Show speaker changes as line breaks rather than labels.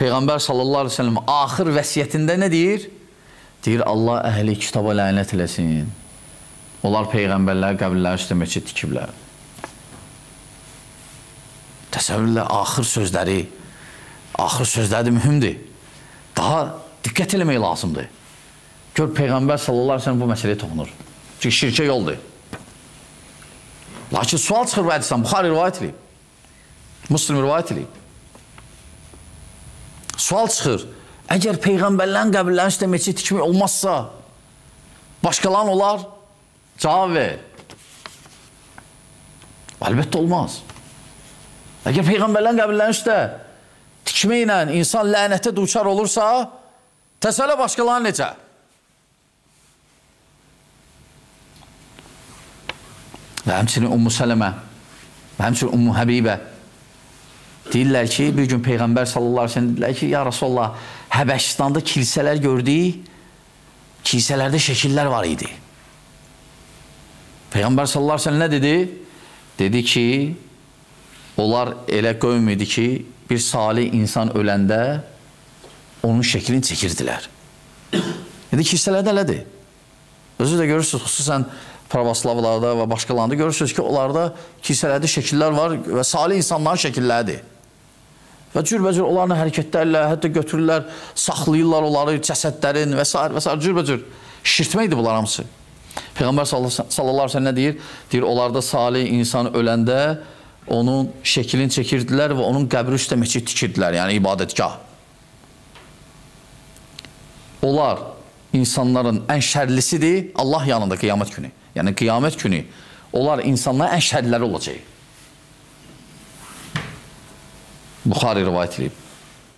Peyğəmbər sallallahu əleyhi və səlləm axır vəsiyyətində nə deyir? Deyir Allah əhli kitaba lənət eləsin. Onlar peyğəmbərlər qəbirləri üstə məscid tikiblər. Təsəvvürlə axır sözləri, axır sözləri mühümdür. Daha diqqət eləmək lazımdır. Gör peyğəmbər sallallahu əleyhi və səlləm bu məsələyə toxunur. Çünki şirkə yoldur. Lakin sual çıxır bu hədisdən. Buxari rivayət edib. Müslim rivayət edib. Sual çıxır. Əgər peyğəmbərlərin qəbirlərinin üstə məscid tikmək olmazsa, başqalarının olar? Cavab ver. Əlbəttə olmaz. Əgər peyğəmbərlərin qəbirlərinin üstə tikməklə insan lənətə duçar olursa, təsəllə başqalarını necə? Və həmçinin Ummu Sələmə, və həmçinin Ummu Həbibə deyirlər ki, bir gün Peyğəmbər sallallahu əleyhi və səlləm dedilər ki, ya Rasulullah, Həbəşistanda kilsələr gördük, kilsələrdə şəkillər var idi. Peyğəmbər sallallahu əleyhi və səlləm nə dedi? Dedi ki, onlar elə qövm idi ki, bir salih insan öləndə onun şəklini çəkirdilər. Dedi kilsələrdə elədir. Özü də görürsünüz, xüsusən pravoslavlarda və başqalarında görürsünüz ki, onlarda kilsələrdə şəkillər var və salih insanların şəkilləridir. Və cürbəcür onların hərəkətlərlə, hətta götürürlər, saxlayırlar onları, cəsədlərin və s. və s. cürbəcür. Şirtməkdir bunlar hamısı. Peyğəmbər sallallahu əleyhi nə deyir? Deyir, onlarda salih insan öləndə onun şəklini çəkirdilər və onun qəbri üstə məscid tikirdilər, yəni ibadətgah. Onlar insanların ən şərlisidir Allah yanında qiyamət günü. Yəni qiyamət günü onlar insanların ən şərliləri olacaq. Buxari rivayət edib.